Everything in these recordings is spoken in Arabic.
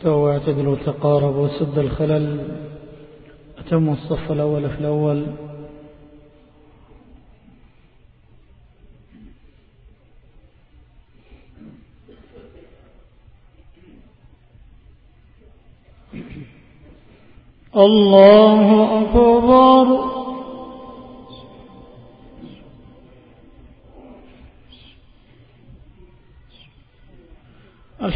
استووا واعتدلوا تقاربوا سد الخلل. أتموا الصف الأول في الأول. الله أكبر.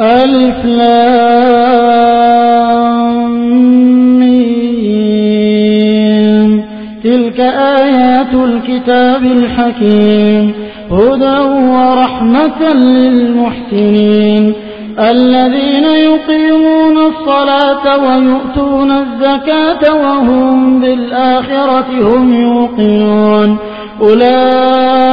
ألف لام. تلك آيات الكتاب الحكيم. هدى ورحمة للمحسنين. الذين يقيمون الصلاة ويؤتون الزكاة وهم بالآخرة هم يوقنون. أولئك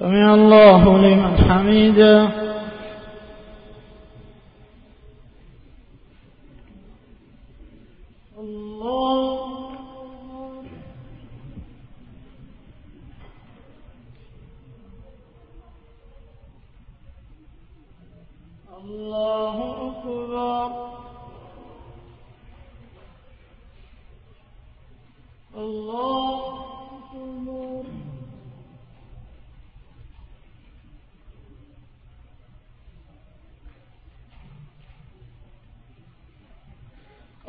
سمع الله لمن الله الله أكبر. الله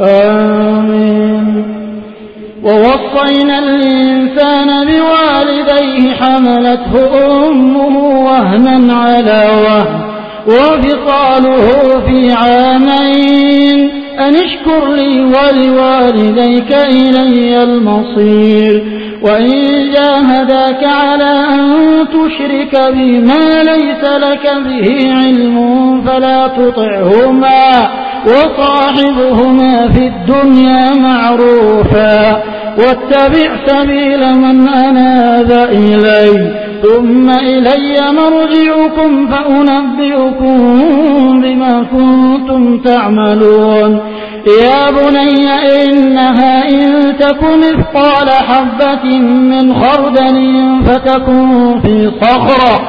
آمين. ووصينا الإنسان بوالديه حملته أمه وهنا على وهن وفصاله في عامين. أن اشكر لي ولوالديك إلي المصير. وإن جاهداك على أن تشرك بما ليس لك به علم فلا تطعهما. وصاحبهما في الدنيا معروفا واتبع سبيل من أناب إلي ثم إلي مرجعكم فأنبئكم بما كنتم تعملون. يا بني إنها إن تك مثقال حبة من خردل فتكون في صخرة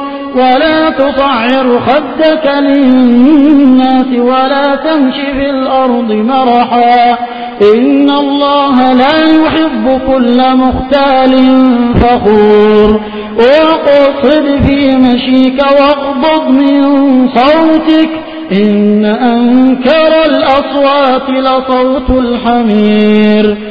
ولا تصعر خدك للناس ولا تمش في الأرض مرحا. إن الله لا يحب كل مختال فخور. وأقصد في مشيك واغضض من صوتك. إن أنكر الأصوات لصوت الحمير.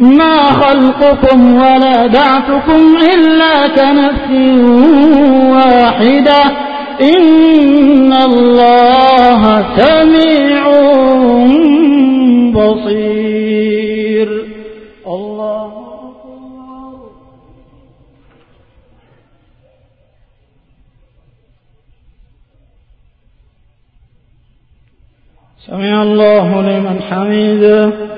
ما خلقكم ولا دعتكم إلا كنفس واحدة. إن الله سميع بصير. الله سمع الله لمن حمده.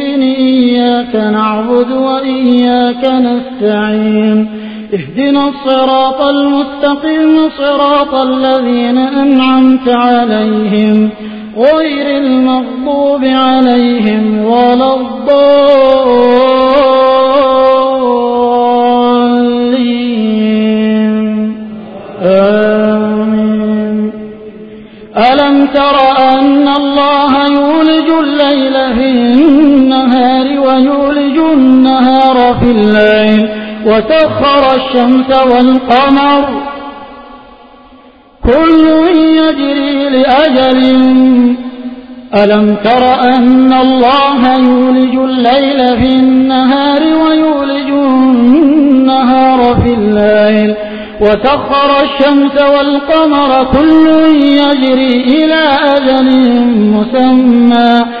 إياك نعبد وإياك نستعين. اهدنا الصراط المستقيم صراط الذين أنعمت عليهم غير المغضوب عليهم ولا الضالين. آمين. ألم تر أن الله يولج الليل في ويولج النهار في الليل وسخر الشمس والقمر. كل يجري لأجل ألم تر أن الله يولج الليل في النهار ويولج النهار في الليل وسخر الشمس والقمر. كل يجري إلى أجل مسمى.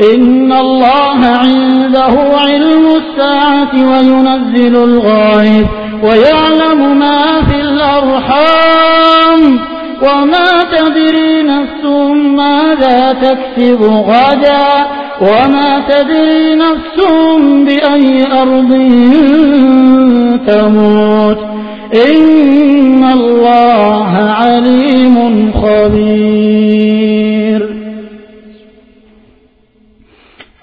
إن الله عنده علم الساعة وينزل الغائب ويعلم ما في الأرحام وما تدري نفس ماذا تكسب غدا وما تدري نفس بأي أرض تموت إن الله عليم خبير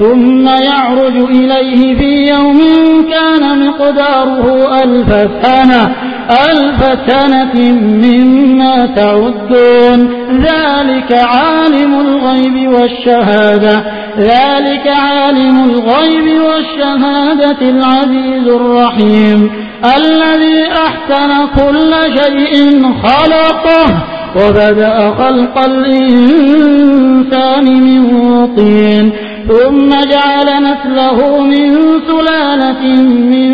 ثم يعرج إليه في يوم كان مقداره ألف سنة ألف سنة مما تعدون. ذلك عالم الغيب والشهادة ذلك عالم الغيب والشهادة العزيز الرحيم. الذي أحسن كل شيء خلقه وبدأ خلق الإنسان من طين. ثم جعل نسله من سلالة من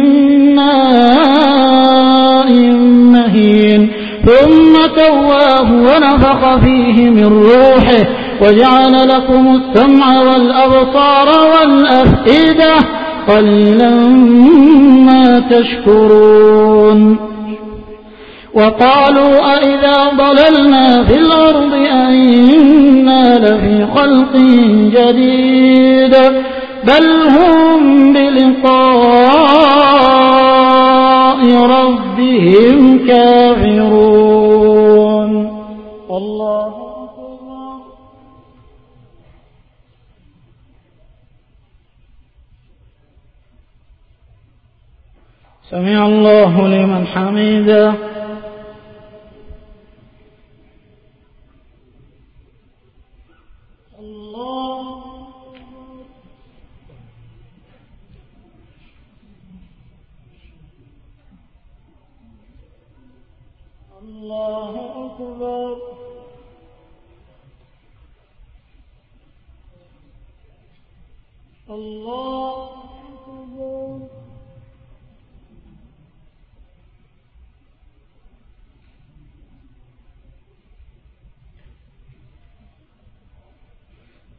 ماء مهين. ثم سواه ونفخ فيه من روحه. وجعل لكم السمع والأبصار والأفئدة قليلا ما تشكرون. وقالوا أئذا ضللنا في الأرض أئنا لفي خلق جديد بل هم بلقاء ربهم كافرون. والله سمع الله لمن حمده.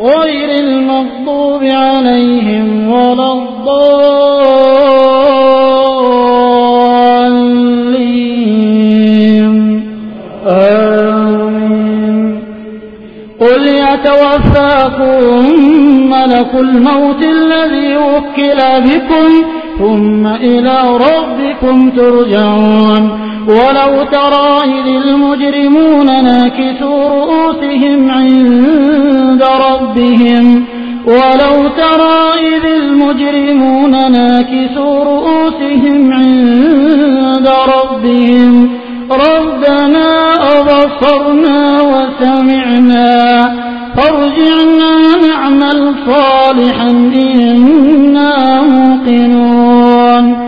غير المغضوب عليهم ولا الضالين. آمين. قل يتوفاكم ملك الموت الذي وكل بكم ثم إلى ربكم ترجعون. ولو ترى إذ المجرمون ناكسوا رؤوسهم عند ربهم. ولو ترى إذ المجرمون ناكسوا رؤوسهم عند ربهم. ربنا أبصرنا وسمعنا. فارجعنا نعمل صالحا إنا موقنون.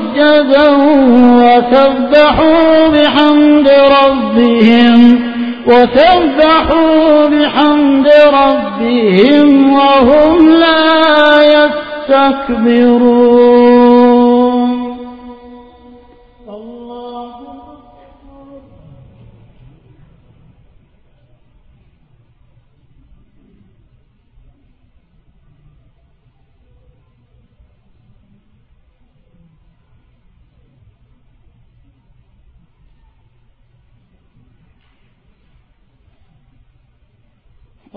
سجدا وسبحوا بحمد ربهم وسبحوا بحمد ربهم وهم لا يستكبرون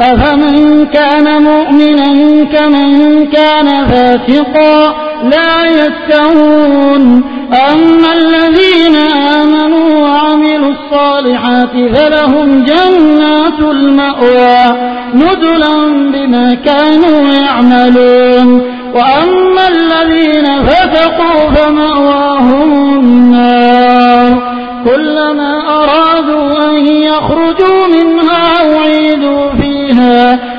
أفمن كان مؤمنا كمن كان فاسقا لا يستوون أما الذين آمنوا وعملوا الصالحات فلهم جنات المأوى نزلا بما كانوا يعملون وأما الذين فتقوا فمأواهم النار كلما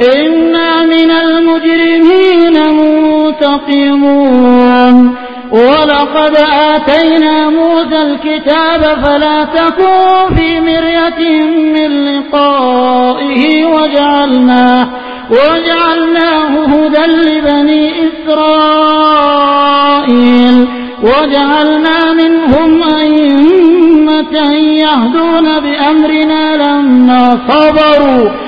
إنا من المجرمين منتقمون ولقد آتينا موسى الكتاب فلا تكن في مرية من لقائه وجعلناه وجعلناه هدى لبني إسرائيل. وجعلنا منهم أئمة يهدون بأمرنا لما صبروا.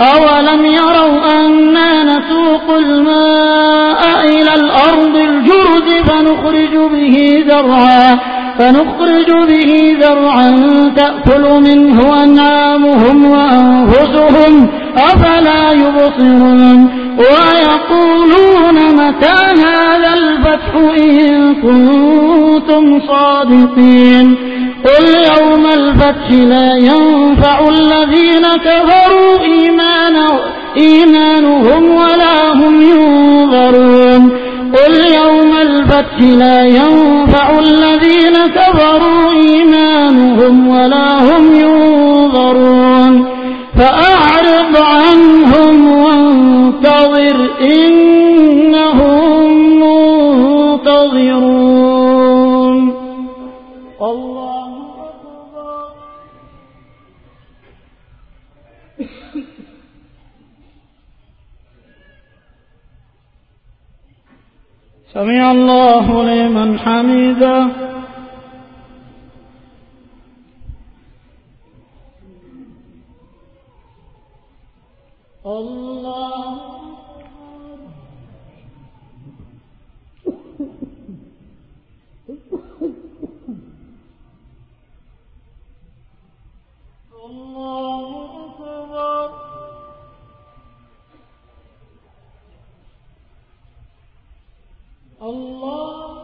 أولم يروا أنا نسوق الماء إلى الأرض الجرد فنخرج به زرعا فنخرج به زرعا تأكل منه أنعامهم وأنفسهم أفلا يبصرون ويقولون متى هذا الفتح إن كنتم صادقين قل يوم الفتح لا ينفع الذين كفروا إيمانهم ولا هم ينظرون. قل يوم الفتح لا ينفع الذين كفروا إيمانهم ولا هم ينظرون. فأعرض عنهم وانتظر إنهم سمع الله لمن حمده. الله الله أكبر. الله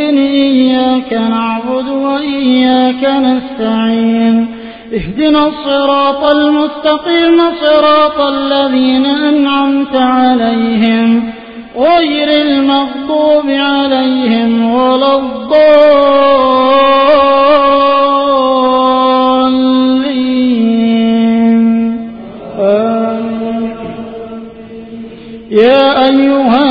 إياك نعبد وإياك نستعين. اهدنا الصراط المستقيم صراط الذين أنعمت عليهم. غير المغضوب عليهم ولا الضالين. يا أيها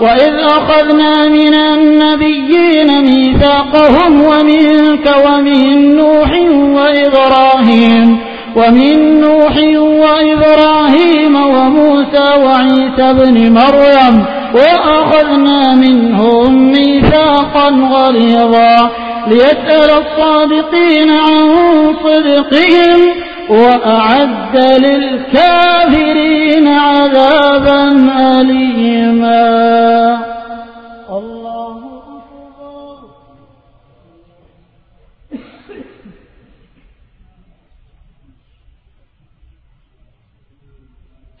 وإذ أخذنا من النبيين ميثاقهم ومنك ومن نوح وإبراهيم ومن نوح وإبراهيم وموسى وعيسى بن مريم. وأخذنا منهم ميثاقا غليظا ليسأل الصادقين عن صدقهم. وأعد للكافرين عذابا أليما. الله أكبر.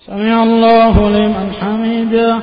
سمع الله لمن حمده.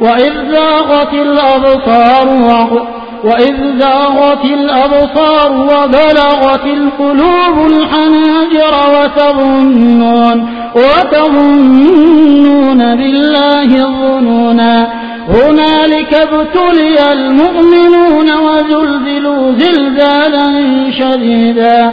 وإذ زاغت الأبصار وإذ زاغت الأبصار وبلغت القلوب الحناجر وتظنون وتظنون بالله الظنونا. هنالك ابتلي المؤمنون وزلزلوا زلزالا شديدا.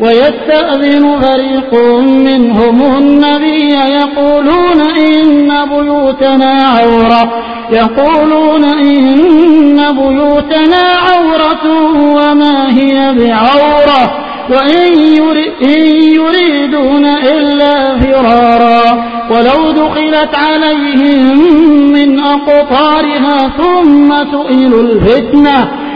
ويستأذن فريق منهم النبي يقولون إن بيوتنا عورة. يقولون إن بيوتنا عورة وما هي بعورة. وإن يريدون إلا فرارا. ولو دخلت عليهم من أقطارها ثم سئلوا الفتنة.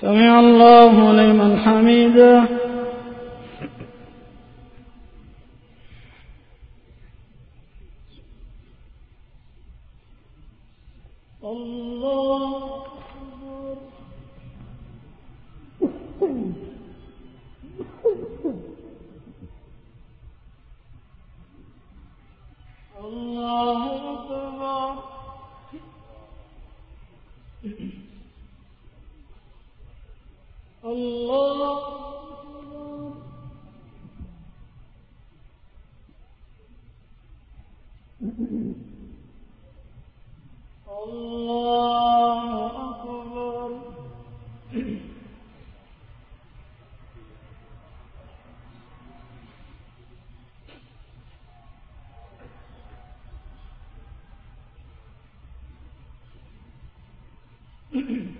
سمع الله لمن حمده الله الله أكبر. الله. الله أكبر.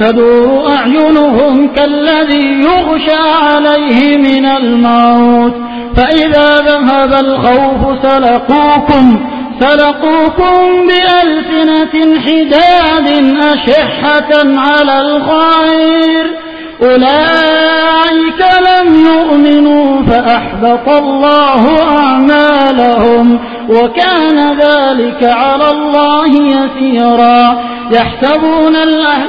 تدور أعينهم كالذي يغشى عليه من الموت. فإذا ذهب الخوف سلقوكم سلقوكم بألسنة حداد أشحة على الخير. أولئك لم يؤمنوا فأحبط الله أعمالهم وكان ذلك على الله يسيرا. يحسبون الأهل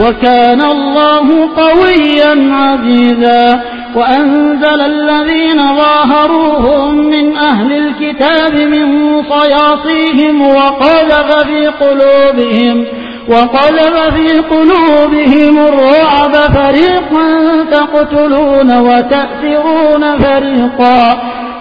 وكان الله قويا عزيزا. وأنزل الذين ظاهروهم من أهل الكتاب من صياصيهم وقذف في قلوبهم وقذف في قلوبهم الرعب فريقا تقتلون وتأسرون فريقا.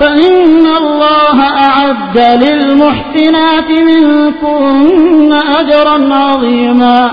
فإن الله أعد للمحسنات منكن أجرا عظيما.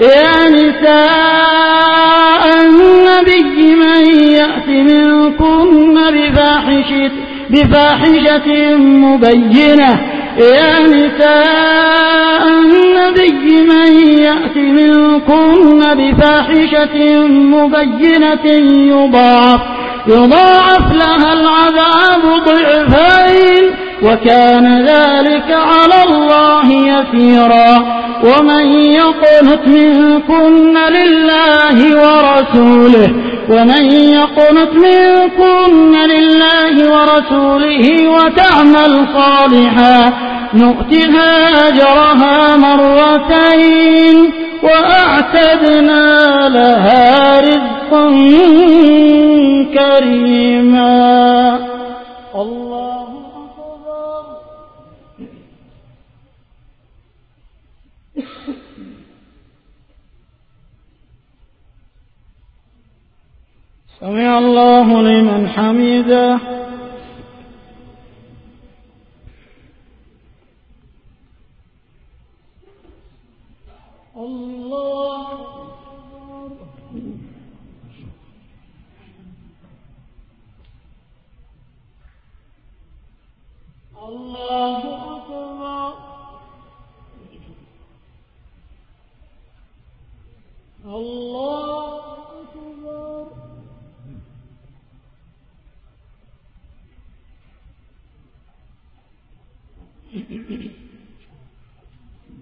يا نساء النبي من يأت منكن بفاحشة بفاحشة مبينة. يا نساء النبي من يأت منكن بفاحشة مبينة يضاعف يضاعف لها العذاب ضعفين وكان ذلك على الله يسيرا ومن يقنت منكن لله ورسوله ومن يقنت منكن لله ورسوله وتعمل صالحا نؤتها أجرها مرتين وأعتدنا لها رزقا كريما. الله سمع الله لمن حمده. الله.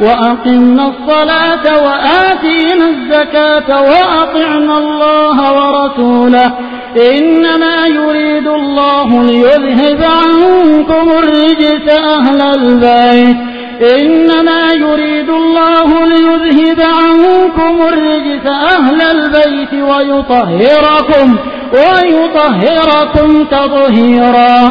وأقمنا الصلاة وآتينا الزكاة وأطعنا الله ورسوله. إنما يريد الله ليذهب عنكم الرجس أهل البيت. إنما يريد الله ليذهب عنكم الرجس أهل البيت ويطهركم ويطهركم تطهيرا.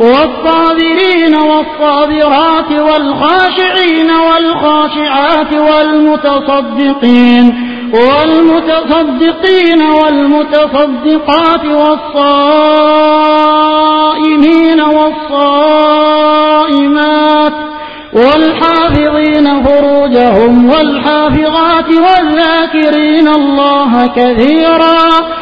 والصابرين والصابرات والخاشعين والخاشعات والمتصدقين والمتصدقين والمتصدقات والصائمين والصائمات والحافظين فروجهم والحافظات والذاكرين الله كثيرا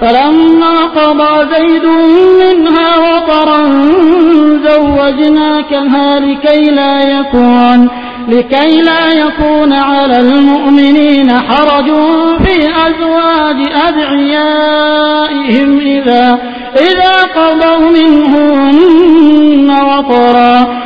فلما قضى زيد منها وطرا زوجناكها لكي لا يكون لكي لا يكون على المؤمنين حرج في أزواج أدعيائهم إذا إذا قضوا منهن وطرا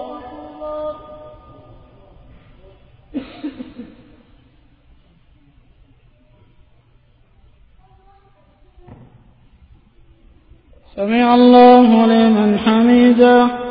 سمع الله لمن حمده.